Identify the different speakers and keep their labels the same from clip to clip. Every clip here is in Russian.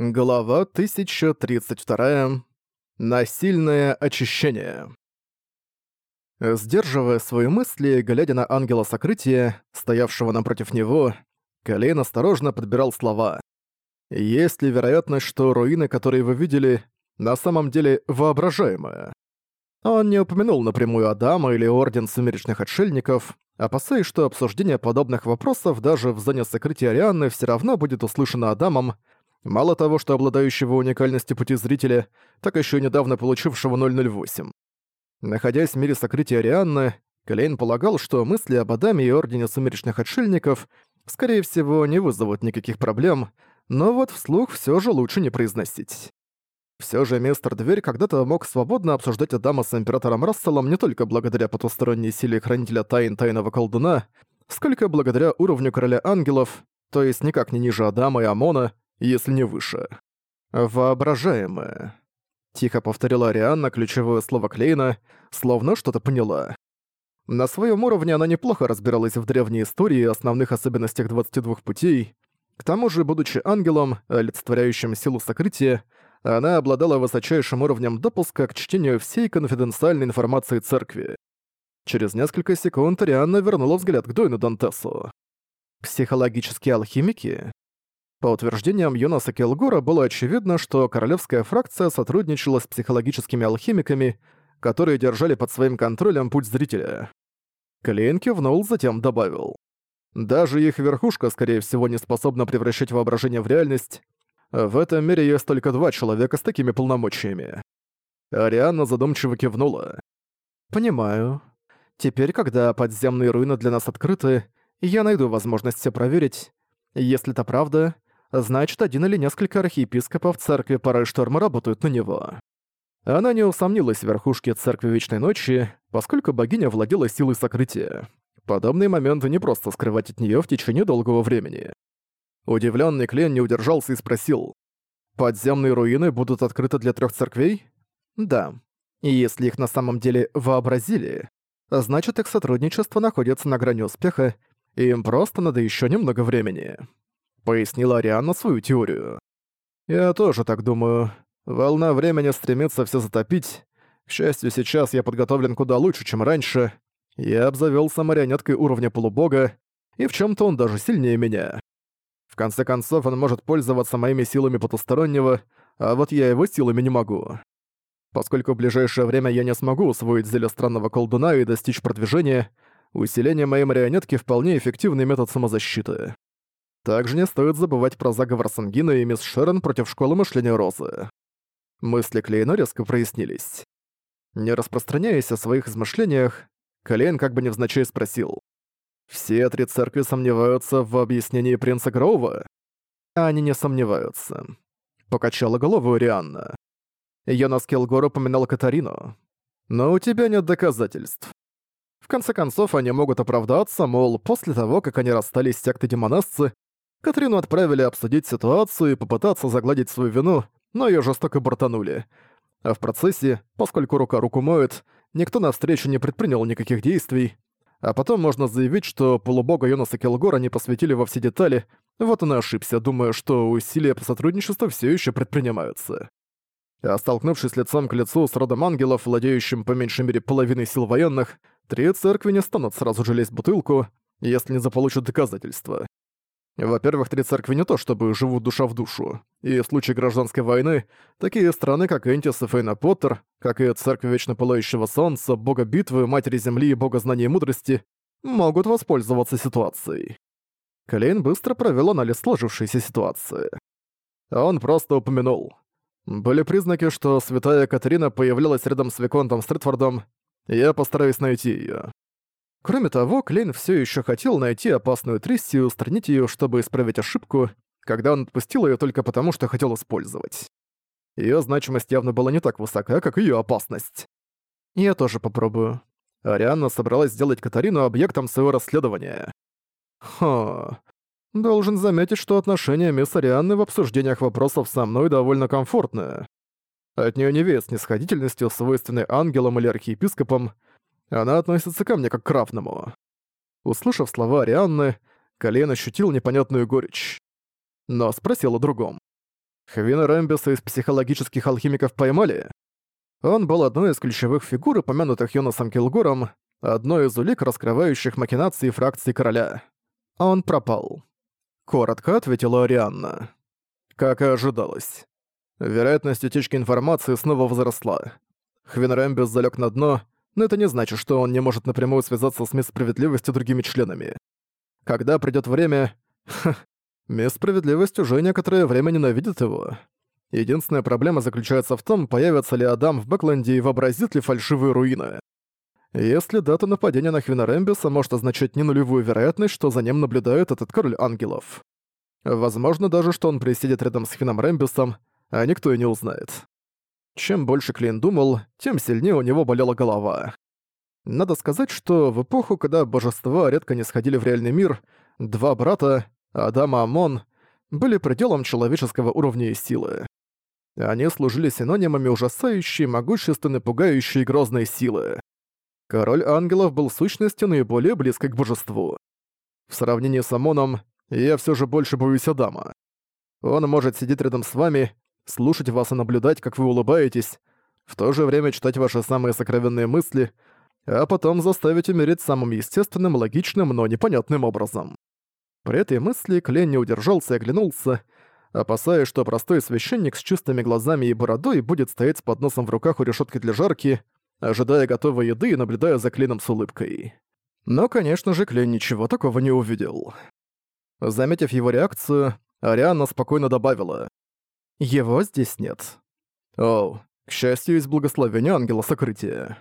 Speaker 1: Глава 1032. Насильное очищение. Сдерживая свои мысли, глядя на ангела сокрытия, стоявшего напротив него, Калейн осторожно подбирал слова. «Есть ли вероятность, что руины, которые вы видели, на самом деле воображаемые?» Он не упомянул напрямую Адама или Орден Сумеречных Отшельников, опасаясь, что обсуждение подобных вопросов даже в зоне сокрытия Арианы все равно будет услышано Адамом, Мало того, что обладающего уникальностью пути зрителя, так еще и недавно получившего 008. Находясь в мире сокрытия Арианны, Клейн полагал, что мысли об Адаме и Ордене Сумеречных Отшельников, скорее всего, не вызовут никаких проблем, но вот вслух все же лучше не произносить. Все же мистер Дверь когда-то мог свободно обсуждать Адама с Императором Расселом не только благодаря потусторонней силе Хранителя Тайн Тайного Колдуна, сколько благодаря уровню Короля Ангелов, то есть никак не ниже Адама и Амона, если не выше. «Воображаемое», — тихо повторила Арианна ключевое слово Клейна, словно что-то поняла. На своем уровне она неплохо разбиралась в древней истории и основных особенностях 22 путей. К тому же, будучи ангелом, олицетворяющим силу сокрытия, она обладала высочайшим уровнем допуска к чтению всей конфиденциальной информации церкви. Через несколько секунд Арианна вернула взгляд к Дойну Дантесу. «Психологические алхимики?» По утверждениям Юноса Келгура было очевидно, что королевская фракция сотрудничала с психологическими алхимиками, которые держали под своим контролем путь зрителя. Клейн кивнул, затем добавил. Даже их верхушка, скорее всего, не способна превращать воображение в реальность. В этом мире есть только два человека с такими полномочиями. Ариана задумчиво кивнула. «Понимаю. Теперь, когда подземные руины для нас открыты, я найду возможность все проверить. Если это правда, значит, один или несколько архиепископов церкви Пары работают на него. Она не усомнилась в верхушке Церкви Вечной Ночи, поскольку богиня владела силой сокрытия. Подобные моменты не просто скрывать от нее в течение долгого времени. Удивленный Клен не удержался и спросил. «Подземные руины будут открыты для трех церквей?» «Да. И если их на самом деле вообразили, значит их сотрудничество находится на грани успеха, и им просто надо еще немного времени». Пояснила Арианна свою теорию. «Я тоже так думаю. Волна времени стремится все затопить. К счастью, сейчас я подготовлен куда лучше, чем раньше. Я обзавелся марионеткой уровня полубога, и в чем то он даже сильнее меня. В конце концов, он может пользоваться моими силами потустороннего, а вот я его силами не могу. Поскольку в ближайшее время я не смогу усвоить зелье странного колдуна и достичь продвижения, усиление моей марионетки — вполне эффективный метод самозащиты. Также не стоит забывать про заговор Сангина и мисс Шерон против школы мышления Розы. Мысли Клейна резко прояснились. Не распространяясь о своих измышлениях, Клейн как бы невзначай спросил. «Все три церкви сомневаются в объяснении принца Гроува?» «Они не сомневаются», — покачала голову Рианна. Йонас Келгор упоминал Катарину. «Но у тебя нет доказательств. В конце концов, они могут оправдаться, мол, после того, как они расстались с сектой демонессы, Катрину отправили обсудить ситуацию и попытаться загладить свою вину, но ее жестоко бортанули. А в процессе, поскольку рука руку моет, никто навстречу не предпринял никаких действий. А потом можно заявить, что полубога Йонаса Келгора не посвятили во все детали, вот он и ошибся, думая, что усилия по сотрудничеству все еще предпринимаются. А столкнувшись лицом к лицу с родом ангелов, владеющим по меньшей мере половиной сил военных, три церкви не станут сразу же лезть бутылку, если не заполучат доказательства. Во-первых, три церкви не то чтобы живут душа в душу, и в случае гражданской войны такие страны, как Энтис и Фейна Поттер, как и церкви Вечно Пылающего Солнца, Бога Битвы, Матери Земли и Бога Знания и Мудрости, могут воспользоваться ситуацией. Клейн быстро провел анализ сложившейся ситуации. Он просто упомянул. Были признаки, что святая Катерина появлялась рядом с Виконтом Стритфордом, я постараюсь найти ее. Кроме того, Клейн все еще хотел найти опасную трясть и устранить ее, чтобы исправить ошибку, когда он отпустил ее только потому, что хотел использовать. Ее значимость явно была не так высока, как ее опасность. Я тоже попробую. Арианна собралась сделать Катарину объектом своего расследования. Хо. Должен заметить, что отношения мисс Арианны в обсуждениях вопросов со мной довольно комфортны. От нее не веет снисходительностью, свойственной ангелам или архиепископам, а она относится ко мне как к равному. Услышав слова Арианны, Калейн ощутил непонятную горечь. Но спросил о другом. Хвина Рэмбиса из психологических алхимиков поймали? Он был одной из ключевых фигур, упомянутых Йонасом Килгором, одной из улик, раскрывающих махинации фракции короля. Он пропал. Коротко ответила Арианна. Как и ожидалось. Вероятность утечки информации снова возросла. Хвин Рэмбис залег на дно — но это не значит, что он не может напрямую связаться с Мисс Справедливость и другими членами. Когда придёт время... Мисс Справедливость уже некоторое время ненавидит его. Единственная проблема заключается в том, появится ли Адам в Бэкленде и вообразит ли фальшивые руины. Если дата нападения на Хвина Рэмбиса может означать не нулевую вероятность, что за ним наблюдает этот король ангелов. Возможно даже, что он присидит рядом с Хвином Рэмбисом, а никто и не узнает. Чем больше Клин думал, тем сильнее у него болела голова. Надо сказать, что в эпоху, когда божества редко не сходили в реальный мир, два брата, Адам и Амон, были пределом человеческого уровня и силы. Они служили синонимами ужасающей, могущественной, пугающей и грозной силы. Король ангелов был сущностью наиболее близкой к божеству. В сравнении с Амоном, я все же больше боюсь Адама. Он может сидеть рядом с вами, слушать вас и наблюдать, как вы улыбаетесь, в то же время читать ваши самые сокровенные мысли, а потом заставить умереть самым естественным, логичным, но непонятным образом. При этой мысли Клен не удержался и оглянулся, опасаясь, что простой священник с чистыми глазами и бородой будет стоять с подносом в руках у решетки для жарки, ожидая готовой еды и наблюдая за Кленом с улыбкой. Но, конечно же, Клен ничего такого не увидел. Заметив его реакцию, Ариана спокойно добавила. Его здесь нет. О, к счастью, есть благословение ангела сокрытия.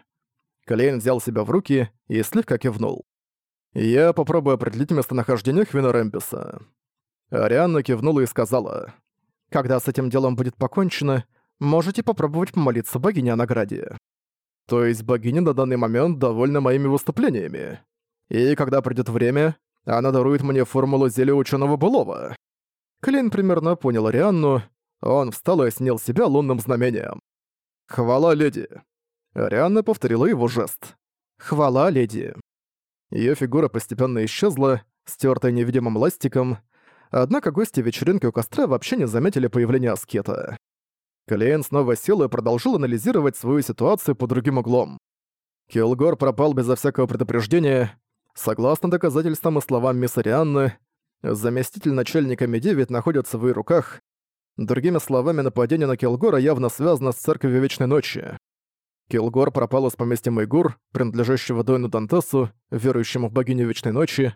Speaker 1: Клейн взял себя в руки и слегка кивнул. «Я попробую определить местонахождение Хвина Рэмбиса». Арианна кивнула и сказала. «Когда с этим делом будет покончено, можете попробовать помолиться богине о награде». «То есть богиня на данный момент довольна моими выступлениями. И когда придет время, она дарует мне формулу зелья ученого былого». Клин примерно понял Арианну, он встал и осенил себя лунным знамением. «Хвала, леди!» Рианна повторила его жест. «Хвала, леди!» Её фигура постепенно исчезла, стёртая невидимым ластиком, однако гости вечеринки у костра вообще не заметили появления аскета. Клейн снова сел и продолжил анализировать свою ситуацию по другим углом. Килгор пропал безо всякого предупреждения. Согласно доказательствам и словам мисс Рианны, заместитель начальника Меди находится в ее руках, Другими словами, нападение на Килгора явно связано с Церковью Вечной Ночи. Килгор пропал из поместья Майгур, принадлежащего Дойну Дантесу, верующему в богиню Вечной Ночи.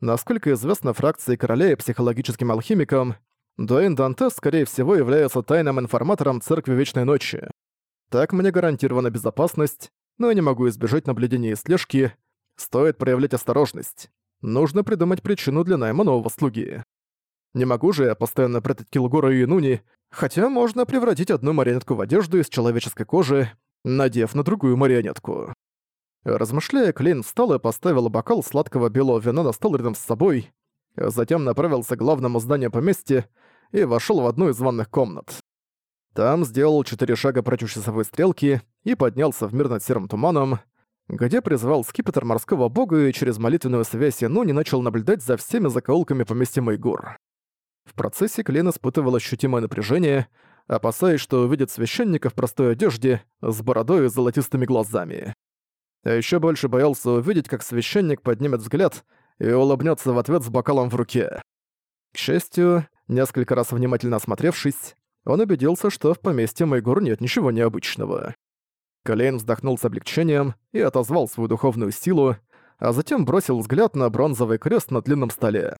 Speaker 1: Насколько известно фракции короля и психологическим алхимикам, Дойн Дантес, скорее всего, является тайным информатором Церкви Вечной Ночи. Так мне гарантирована безопасность, но я не могу избежать наблюдения и слежки. Стоит проявлять осторожность. Нужно придумать причину для найма нового слуги. Не могу же я постоянно прятать Килгора и нуни, хотя можно превратить одну марионетку в одежду из человеческой кожи, надев на другую марионетку. Размышляя, Клейн встал и поставил бокал сладкого белого вина на стол рядом с собой, затем направился к главному зданию поместья и вошел в одну из ванных комнат. Там сделал четыре шага против часовой стрелки и поднялся в мир над серым туманом, где призвал скипетр морского бога и через молитвенную связь Яну не начал наблюдать за всеми закоулками поместья Майгур. В процессе Клен испытывал ощутимое напряжение, опасаясь, что увидит священника в простой одежде с бородой и золотистыми глазами. А еще больше боялся увидеть, как священник поднимет взгляд и улыбнется в ответ с бокалом в руке. К счастью, несколько раз внимательно осмотревшись, он убедился, что в поместье Майгур нет ничего необычного. Колейн вздохнул с облегчением и отозвал свою духовную силу, а затем бросил взгляд на бронзовый крест на длинном столе.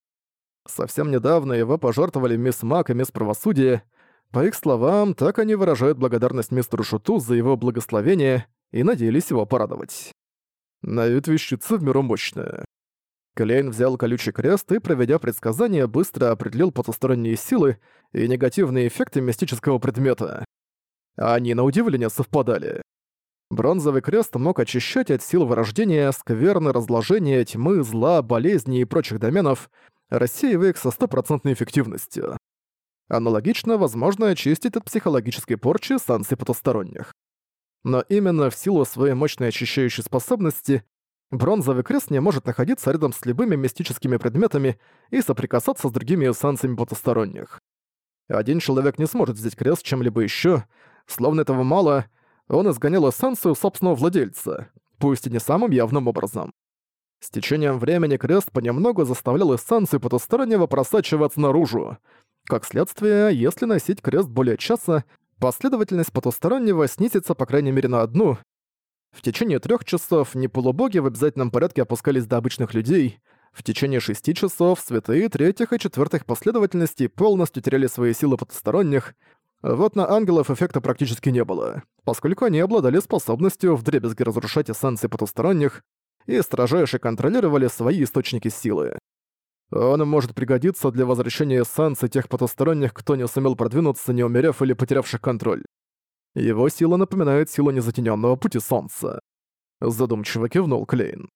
Speaker 1: Совсем недавно его пожертвовали мисс Мак и мисс Правосудие. По их словам, так они выражают благодарность мистеру Шуту за его благословение и надеялись его порадовать. На вид вещица в миру мощная. Клейн взял колючий крест и, проведя предсказание, быстро определил потусторонние силы и негативные эффекты мистического предмета. Они, на удивление, совпадали. Бронзовый крест мог очищать от сил вырождения, скверны, разложения, тьмы, зла, болезни и прочих доменов — рассеивая их со стопроцентной эффективностью. Аналогично, возможно, очистить от психологической порчи санкций потусторонних. Но именно в силу своей мощной очищающей способности бронзовый крест не может находиться рядом с любыми мистическими предметами и соприкасаться с другими эссенциями потусторонних. Один человек не сможет взять крест чем-либо еще, словно этого мало, он изгонял эссенцию собственного владельца, пусть и не самым явным образом. С течением времени крест понемногу заставлял эссенцию потустороннего просачиваться наружу. Как следствие, если носить крест более часа, последовательность потустороннего снизится по крайней мере на одну. В течение трех часов неполубоги в обязательном порядке опускались до обычных людей. В течение шести часов святые третьих и четвертых последовательностей полностью теряли свои силы потусторонних. Вот на ангелов эффекта практически не было, поскольку они обладали способностью вдребезги разрушать эссенции потусторонних, и строжайше контролировали свои источники силы. Он может пригодиться для возвращения эссенции тех потусторонних, кто не сумел продвинуться, не умерев или потерявших контроль. Его сила напоминает силу незатененного пути солнца. Задумчиво кивнул Клейн.